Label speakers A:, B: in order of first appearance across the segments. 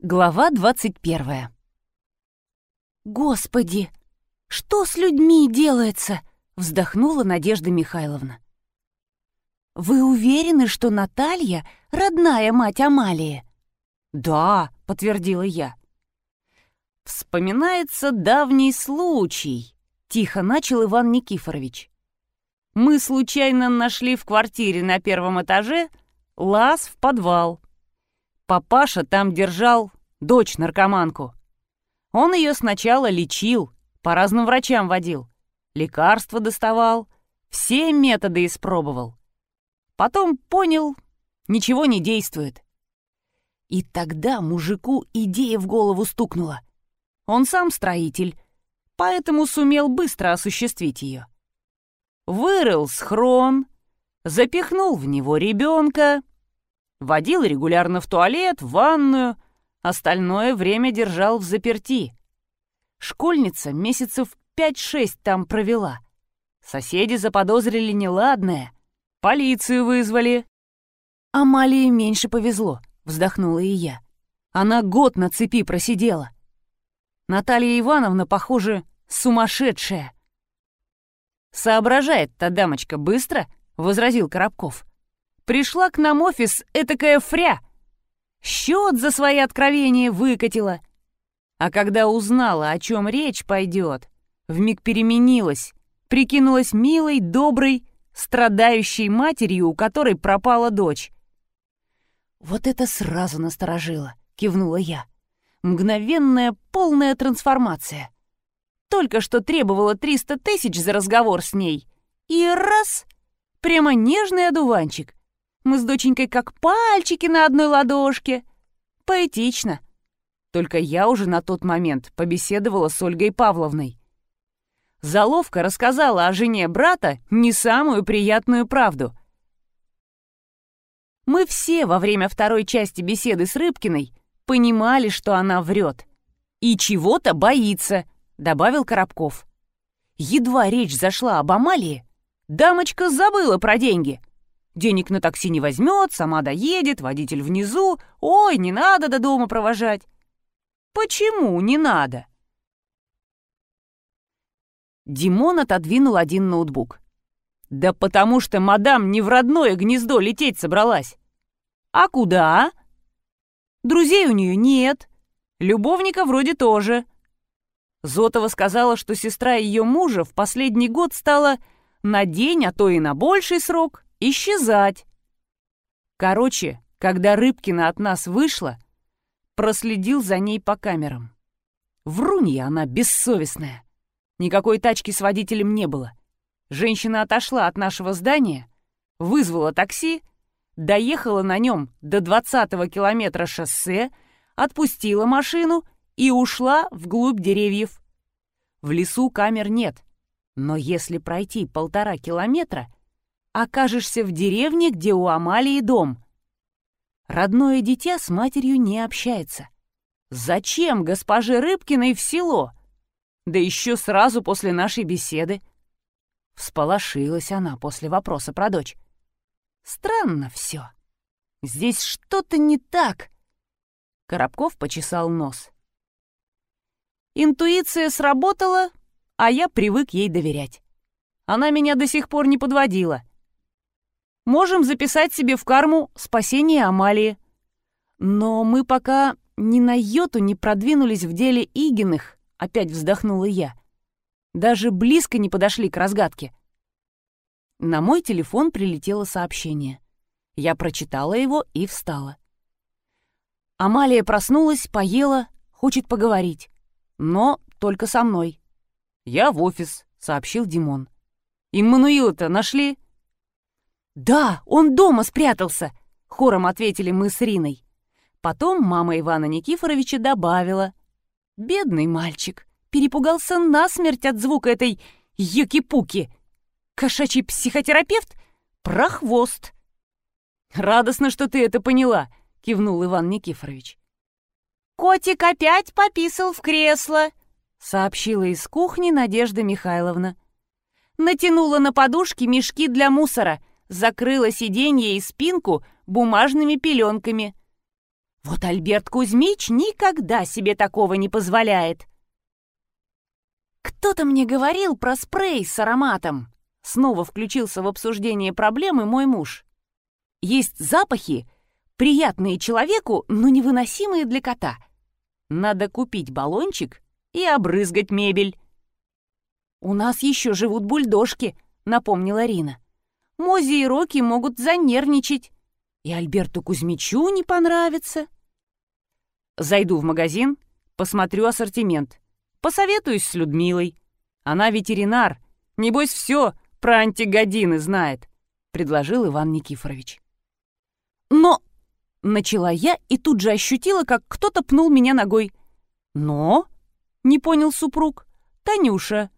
A: Глава 21 «Господи, что с людьми делается?» — вздохнула Надежда Михайловна. «Вы уверены, что Наталья — родная мать Амалии?» «Да», — подтвердила я. «Вспоминается давний случай», — тихо начал Иван Никифорович. «Мы случайно нашли в квартире на первом этаже лаз в подвал. Папаша там держал дочь-наркоманку. Он ее сначала лечил, по разным врачам водил, лекарства доставал, все методы испробовал. Потом понял, ничего не действует. И тогда мужику идея в голову стукнула. Он сам строитель, поэтому сумел быстро осуществить ее. Вырыл схрон, запихнул в него ребенка — Водил регулярно в туалет, в ванную, остальное время держал в заперти. Школьница месяцев 5-6 там провела. Соседи заподозрили неладное, полицию вызвали. Амалии меньше повезло, вздохнула и я. Она год на цепи просидела. Наталья Ивановна, похоже, сумасшедшая. «Соображает та дамочка быстро», — возразил Коробков пришла к нам офис этакая фря. Счет за свои откровения выкатила. А когда узнала, о чем речь пойдет, вмиг переменилась, прикинулась милой, доброй, страдающей матерью, у которой пропала дочь. «Вот это сразу насторожило», — кивнула я. «Мгновенная полная трансформация. Только что требовала 300 тысяч за разговор с ней. И раз — прямо нежный одуванчик. Мы с доченькой как пальчики на одной ладошке. Поэтично. Только я уже на тот момент побеседовала с Ольгой Павловной. Заловка рассказала о жене брата не самую приятную правду. Мы все во время второй части беседы с Рыбкиной понимали, что она врет. И чего-то боится, добавил Коробков. Едва речь зашла об Амалии, дамочка забыла про деньги. Денег на такси не возьмет, сама доедет, водитель внизу. Ой, не надо до дома провожать. Почему не надо? Димон отодвинул один ноутбук. Да потому что мадам не в родное гнездо лететь собралась. А куда? Друзей у нее нет. Любовника вроде тоже. Зотова сказала, что сестра ее мужа в последний год стала на день, а то и на больший срок исчезать. Короче, когда Рыбкина от нас вышла, проследил за ней по камерам. Врунья она бессовестная. Никакой тачки с водителем не было. Женщина отошла от нашего здания, вызвала такси, доехала на нем до 20-го километра шоссе, отпустила машину и ушла вглубь деревьев. В лесу камер нет, но если пройти полтора километра, окажешься в деревне, где у Амалии дом. Родное дитя с матерью не общается. Зачем госпоже Рыбкиной в село? Да еще сразу после нашей беседы. Всполошилась она после вопроса про дочь. Странно все. Здесь что-то не так. Коробков почесал нос. Интуиция сработала, а я привык ей доверять. Она меня до сих пор не подводила можем записать себе в карму спасение Амалии. Но мы пока ни на йоту не продвинулись в деле Игиных, опять вздохнула я. Даже близко не подошли к разгадке. На мой телефон прилетело сообщение. Я прочитала его и встала. Амалия проснулась, поела, хочет поговорить. Но только со мной. «Я в офис», — сообщил Димон. «Иммануила-то нашли?» «Да, он дома спрятался!» — хором ответили мы с Риной. Потом мама Ивана Никифоровича добавила. «Бедный мальчик, перепугался насмерть от звука этой юки-пуки. Кошачий психотерапевт? Прохвост!» «Радостно, что ты это поняла», — кивнул Иван Никифорович. «Котик опять пописал в кресло», — сообщила из кухни Надежда Михайловна. Натянула на подушки мешки для мусора — закрыла сиденье и спинку бумажными пеленками. Вот Альберт Кузьмич никогда себе такого не позволяет. Кто-то мне говорил про спрей с ароматом. Снова включился в обсуждение проблемы мой муж. Есть запахи, приятные человеку, но невыносимые для кота. Надо купить баллончик и обрызгать мебель. «У нас еще живут бульдожки», — напомнила Рина. «Мози и Роки могут занервничать, и Альберту Кузьмичу не понравится». Зайду в магазин, посмотрю ассортимент, посоветуюсь с Людмилой. Она ветеринар, небось все про антигодины знает», — предложил Иван Никифорович. «Но...» — начала я и тут же ощутила, как кто-то пнул меня ногой. «Но...» — не понял супруг. «Танюша,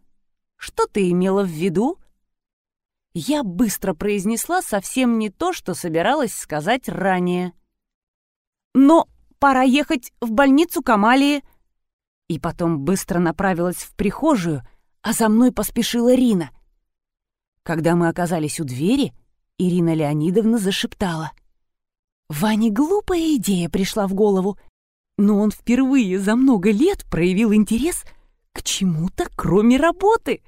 A: что ты имела в виду?» Я быстро произнесла совсем не то, что собиралась сказать ранее. «Но пора ехать в больницу к Амалии». И потом быстро направилась в прихожую, а за мной поспешила Рина. Когда мы оказались у двери, Ирина Леонидовна зашептала. Ване глупая идея пришла в голову, но он впервые за много лет проявил интерес к чему-то, кроме работы.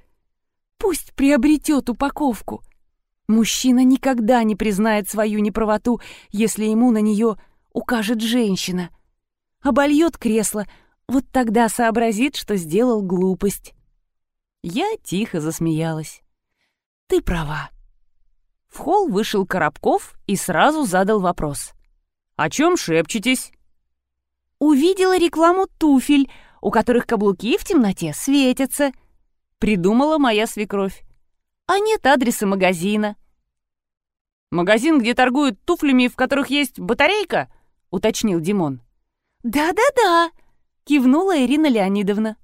A: Пусть приобретет упаковку. Мужчина никогда не признает свою неправоту, если ему на нее укажет женщина. Обольет кресло, вот тогда сообразит, что сделал глупость. Я тихо засмеялась. Ты права. В холл вышел Коробков и сразу задал вопрос. «О чем шепчетесь?» «Увидела рекламу туфель, у которых каблуки в темноте светятся», — придумала моя свекровь. «А нет адреса магазина».
B: «Магазин, где торгуют туфлями, в которых есть батарейка?» — уточнил Димон.
A: «Да-да-да», — кивнула Ирина Леонидовна.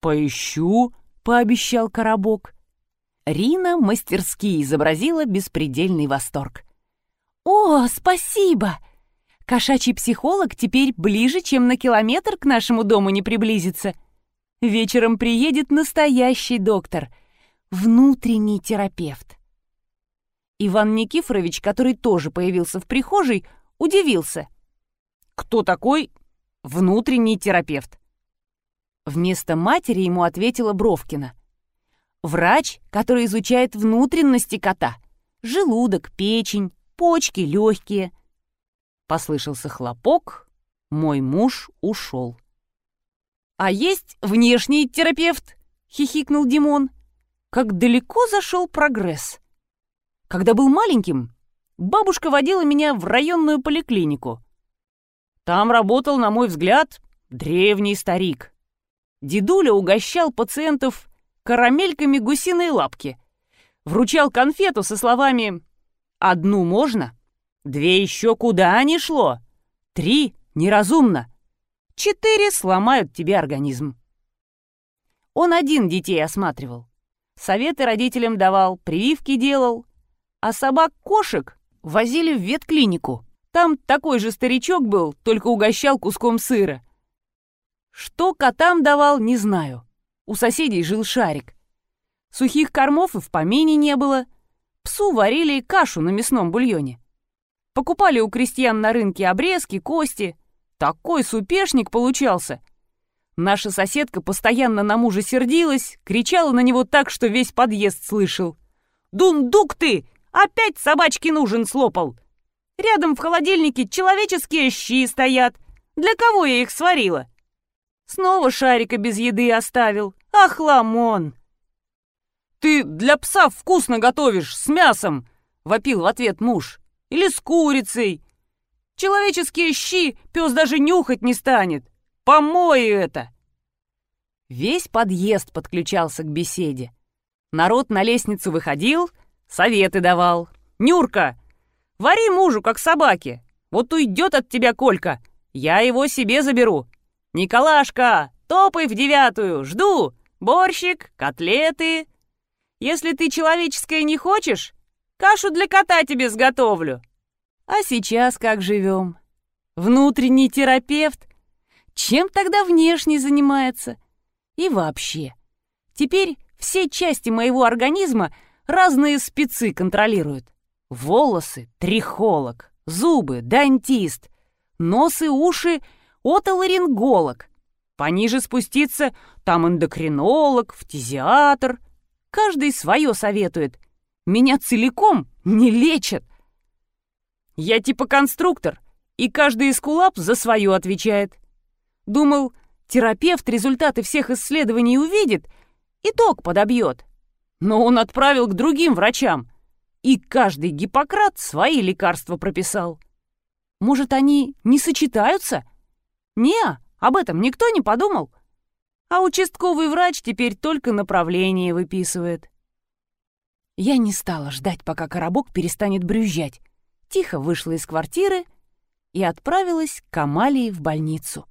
B: «Поищу», — пообещал Коробок.
A: Рина мастерски изобразила беспредельный восторг. «О, спасибо! Кошачий психолог теперь ближе, чем на километр к нашему дому не приблизится. Вечером приедет настоящий доктор, внутренний терапевт». Иван Никифорович, который тоже появился в прихожей, удивился.
B: «Кто такой внутренний терапевт?»
A: Вместо матери ему ответила Бровкина. Врач, который изучает внутренности кота. Желудок, печень, почки, легкие. Послышался хлопок, мой муж ушел. «А есть внешний терапевт?» — хихикнул Димон. «Как далеко зашел прогресс!» Когда был маленьким, бабушка водила меня в районную поликлинику. Там работал, на мой взгляд, древний старик. Дедуля угощал пациентов карамельками гусиной лапки. Вручал конфету со словами «Одну можно, две еще куда не шло, три неразумно, четыре сломают тебе организм». Он один детей осматривал, советы родителям давал, прививки делал, а собак-кошек возили в ветклинику. Там такой же старичок был, только угощал куском сыра. Что котам давал, не знаю. У соседей жил шарик. Сухих кормов и в помине не было. Псу варили кашу на мясном бульоне. Покупали у крестьян на рынке обрезки, кости. Такой супешник получался. Наша соседка постоянно на мужа сердилась, кричала на него так, что весь подъезд слышал. «Дундук ты! Опять собачки нужен слопал! Рядом в холодильнике человеческие щи стоят. Для кого я их сварила?» Снова шарика без еды оставил. Ах, ламон!
B: «Ты для пса вкусно готовишь, с мясом!» — вопил в ответ муж. «Или с курицей. Человеческие щи пес даже нюхать не станет. Помой это!»
A: Весь подъезд подключался к беседе. Народ на лестницу выходил, советы давал. «Нюрка, вари мужу, как собаке. Вот уйдет от тебя Колька, я его себе заберу. «Николашка, топай в девятую, жду! Борщик, котлеты. Если ты человеческое не хочешь, кашу для кота тебе сготовлю». А сейчас как живем? Внутренний терапевт? Чем тогда внешний занимается? И вообще, теперь все части моего организма разные спецы контролируют. Волосы — трихолог, зубы — дантист, Нос и уши — отоларинголог. Пониже спуститься — там эндокринолог, фтизиатр. Каждый свое советует. Меня целиком не лечат. Я типа конструктор, и каждый эскулап за свое отвечает. Думал, терапевт результаты всех исследований увидит, итог подобьет. Но он отправил к другим врачам, и каждый Гиппократ свои лекарства прописал. Может, они не сочетаются? Не, об этом никто не подумал. А участковый врач теперь только направление выписывает. Я не стала ждать, пока коробок перестанет брюзжать. Тихо вышла из квартиры и отправилась к Амалии в больницу.